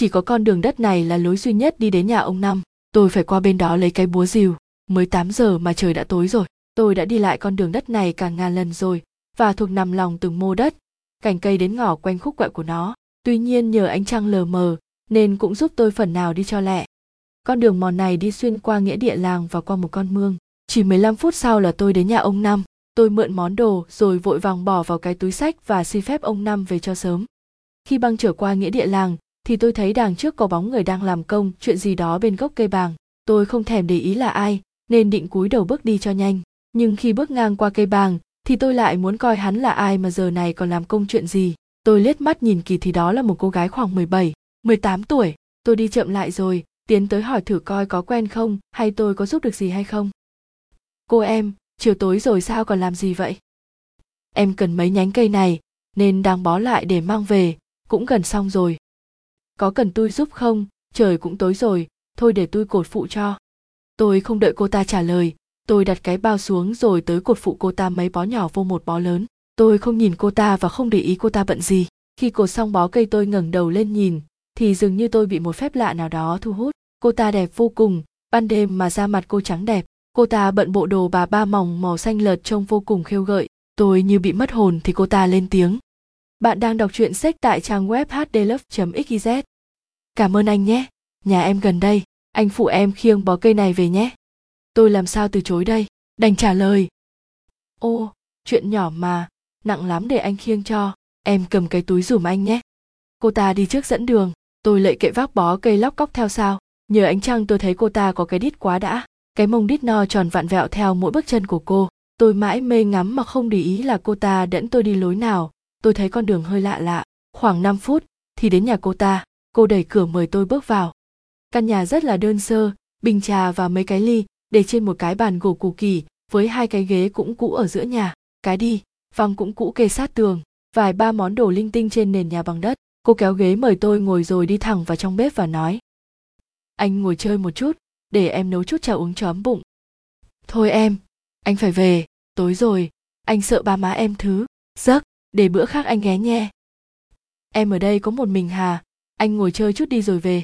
chỉ có con đường đất này là lối duy nhất đi đến nhà ông năm. Tôi phải qua bên đó lấy cái búa rìu. Mới 8 giờ mà trời đã tối rồi. Tôi đã đi lại con đường đất này cả ngàn lần rồi, và thuộc nằm lòng từng mô đất. Cành cây đến ngỏ quanh khúc quẹo của nó. Tuy nhiên nhờ ánh trăng lờ mờ, nên cũng giúp tôi phần nào đi cho lẹ. Con đường mòn này đi xuyên qua nghĩa địa làng và qua một con mương. Chỉ 15 phút sau là tôi đến nhà ông năm. Tôi mượn món đồ rồi vội vàng bỏ vào cái túi sách và xin phép ông năm về cho sớm. Khi băng trở qua nghĩa địa làng thì tôi thấy đằng trước có bóng người đang làm công chuyện gì đó bên gốc cây bàng. Tôi không thèm để ý là ai nên định cúi đầu bước đi cho nhanh. Nhưng khi bước ngang qua cây bàng thì tôi lại muốn coi hắn là ai mà giờ này còn làm công chuyện gì. Tôi liếc mắt nhìn kỳ thì đó là một cô gái khoảng 17, 18 tuổi. Tôi đi chậm lại rồi tiến tới hỏi thử coi có quen không hay tôi có giúp được gì hay không. Cô em chiều tối rồi sao còn làm gì vậy? Em cần mấy nhánh cây này nên đang bó lại để mang về. Cũng gần xong rồi có cần tôi giúp không? Trời cũng tối rồi, thôi để tôi cột phụ cho. Tôi không đợi cô ta trả lời, tôi đặt cái bao xuống rồi tới cột phụ cô ta mấy bó nhỏ vô một bó lớn. Tôi không nhìn cô ta và không để ý cô ta bận gì. Khi cột xong bó cây tôi ngẩng đầu lên nhìn, thì dường như tôi bị một phép lạ nào đó thu hút. Cô ta đẹp vô cùng, ban đêm mà da mặt cô trắng đẹp. Cô ta bận bộ đồ bà ba mỏng màu xanh lợt trông vô cùng khêu gợi. Tôi như bị mất hồn thì cô ta lên tiếng. Bạn đang đọc truyện sách tại trang web hdlove.xyz cảm ơn anh nhé. Nhà em gần đây, anh phụ em khiêng bó cây này về nhé. Tôi làm sao từ chối đây? Đành trả lời. Ô, chuyện nhỏ mà, nặng lắm để anh khiêng cho. Em cầm cái túi dùm anh nhé. Cô ta đi trước dẫn đường, tôi lệ kệ vác bó cây lóc cóc theo sao nhờ ánh trăng tôi thấy cô ta có cái đít quá đã. Cái mông đít no tròn vặn vẹo theo mỗi bước chân của cô. Tôi mãi mê ngắm mà không để ý là cô ta dẫn tôi đi lối nào. Tôi thấy con đường hơi lạ lạ. Khoảng 5 phút thì đến nhà cô ta cô đẩy cửa mời tôi bước vào. Căn nhà rất là đơn sơ, bình trà và mấy cái ly, để trên một cái bàn gỗ củ kỳ, với hai cái ghế cũng cũ ở giữa nhà. Cái đi văng cũng cũ kê sát tường, vài ba món đồ linh tinh trên nền nhà bằng đất. Cô kéo ghế mời tôi ngồi rồi đi thẳng vào trong bếp và nói, anh ngồi chơi một chút, để em nấu chút trà uống cho ấm bụng. Thôi em, anh phải về, tối rồi, anh sợ ba má em thứ, giấc, để bữa khác anh ghé nhé. Em ở đây có một mình hà anh ngồi chơi chút đi rồi về.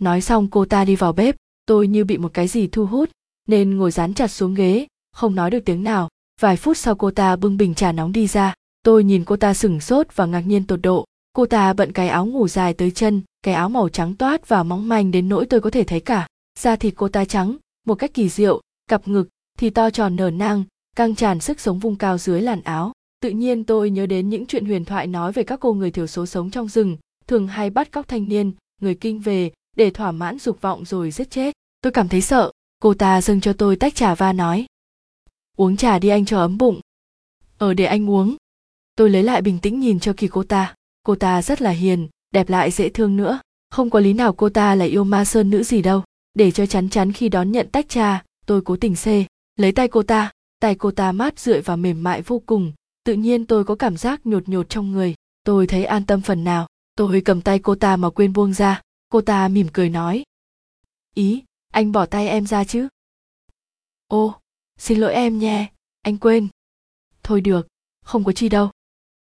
Nói xong cô ta đi vào bếp, tôi như bị một cái gì thu hút, nên ngồi dán chặt xuống ghế, không nói được tiếng nào. Vài phút sau cô ta bưng bình trà nóng đi ra, tôi nhìn cô ta sửng sốt và ngạc nhiên tột độ. Cô ta bận cái áo ngủ dài tới chân, cái áo màu trắng toát và móng manh đến nỗi tôi có thể thấy cả. Da thịt cô ta trắng, một cách kỳ diệu, cặp ngực thì to tròn nở nang, căng tràn sức sống vung cao dưới làn áo. Tự nhiên tôi nhớ đến những chuyện huyền thoại nói về các cô người thiểu số sống trong rừng thường hay bắt cóc thanh niên, người kinh về để thỏa mãn dục vọng rồi giết chết. Tôi cảm thấy sợ. Cô ta dâng cho tôi tách trà va nói. Uống trà đi anh cho ấm bụng. Ở để anh uống. Tôi lấy lại bình tĩnh nhìn cho kỳ cô ta. Cô ta rất là hiền, đẹp lại dễ thương nữa. Không có lý nào cô ta lại yêu ma sơn nữ gì đâu. Để cho chắn chắn khi đón nhận tách trà, tôi cố tình xê. Lấy tay cô ta. Tay cô ta mát rượi và mềm mại vô cùng. Tự nhiên tôi có cảm giác nhột nhột trong người. Tôi thấy an tâm phần nào tôi cầm tay cô ta mà quên buông ra. Cô ta mỉm cười nói. Ý, anh bỏ tay em ra chứ? Ô, xin lỗi em nhé anh quên. Thôi được, không có chi đâu.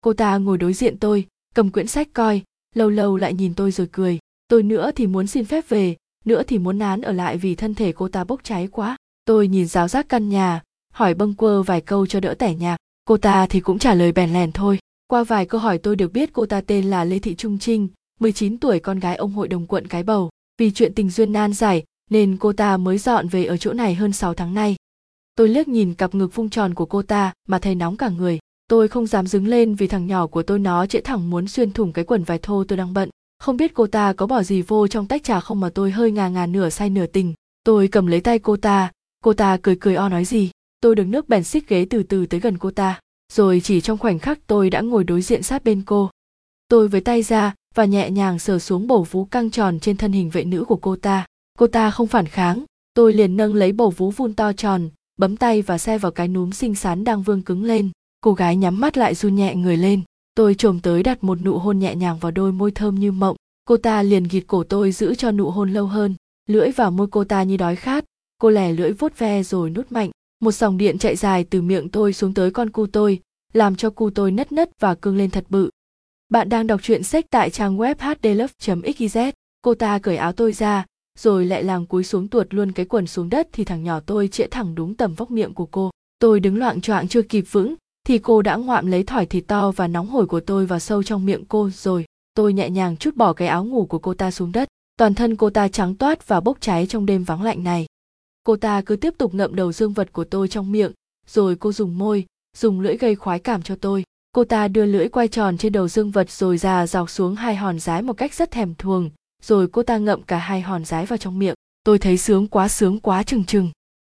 Cô ta ngồi đối diện tôi, cầm quyển sách coi, lâu lâu lại nhìn tôi rồi cười. Tôi nữa thì muốn xin phép về, nữa thì muốn nán ở lại vì thân thể cô ta bốc cháy quá. Tôi nhìn giáo giác căn nhà, hỏi bâng quơ vài câu cho đỡ tẻ nhạc cô ta thì cũng trả lời bèn lèn thôi qua vài câu hỏi tôi được biết, cô ta tên là lê thị trung trinh 19 tuổi, con gái ông hội đồng quận cái bầu. Vì chuyện tình duyên nan giải nên cô ta mới dọn về ở chỗ này hơn 6 tháng nay. Tôi liếc nhìn cặp ngực vung tròn của cô ta mà thấy nóng cả người. Tôi không dám đứng lên vì thằng nhỏ của tôi nó chễ thẳng muốn xuyên thủng cái quần vải thô tôi đang bận. Không biết cô ta có bỏ gì vô trong tách trà không mà tôi hơi ngà ngà nửa say nửa tình tôi cầm lấy tay cô ta. Cô ta cười cười o nói gì? Tôi đứng nước bèn xích ghế từ từ tới gần cô ta rồi chỉ trong khoảnh khắc tôi đã ngồi đối diện sát bên cô. Tôi với tay ra và nhẹ nhàng sờ xuống bầu vú căng tròn trên thân hình vệ nữ của cô ta. Cô ta không phản kháng, tôi liền nâng lấy bầu vú vun to tròn, bấm tay và xe vào cái núm xinh xắn đang vương cứng lên. Cô gái nhắm mắt lại run nhẹ người lên. Tôi trồm tới đặt một nụ hôn nhẹ nhàng vào đôi môi thơm như mộng. Cô ta liền gịt cổ tôi giữ cho nụ hôn lâu hơn, lưỡi vào môi cô ta như đói khát. Cô lè lưỡi vuốt ve rồi nút mạnh một dòng điện chạy dài từ miệng tôi xuống tới con cu tôi, làm cho cu tôi nất nất và cương lên thật bự. Bạn đang đọc truyện sách tại trang web hdlove xyz cô ta cởi áo tôi ra, rồi lại làng cúi xuống tuột luôn cái quần xuống đất thì thằng nhỏ tôi chĩa thẳng đúng tầm vóc miệng của cô. Tôi đứng loạng choạng chưa kịp vững, thì cô đã ngoạm lấy thỏi thịt to và nóng hổi của tôi vào sâu trong miệng cô rồi. Tôi nhẹ nhàng chút bỏ cái áo ngủ của cô ta xuống đất. Toàn thân cô ta trắng toát và bốc cháy trong đêm vắng lạnh này cô ta cứ tiếp tục ngậm đầu dương vật của tôi trong miệng, rồi cô dùng môi, dùng lưỡi gây khoái cảm cho tôi. Cô ta đưa lưỡi quay tròn trên đầu dương vật rồi già dọc xuống hai hòn rái một cách rất thèm thuồng, rồi cô ta ngậm cả hai hòn rái vào trong miệng. Tôi thấy sướng quá sướng quá, trừng trừng.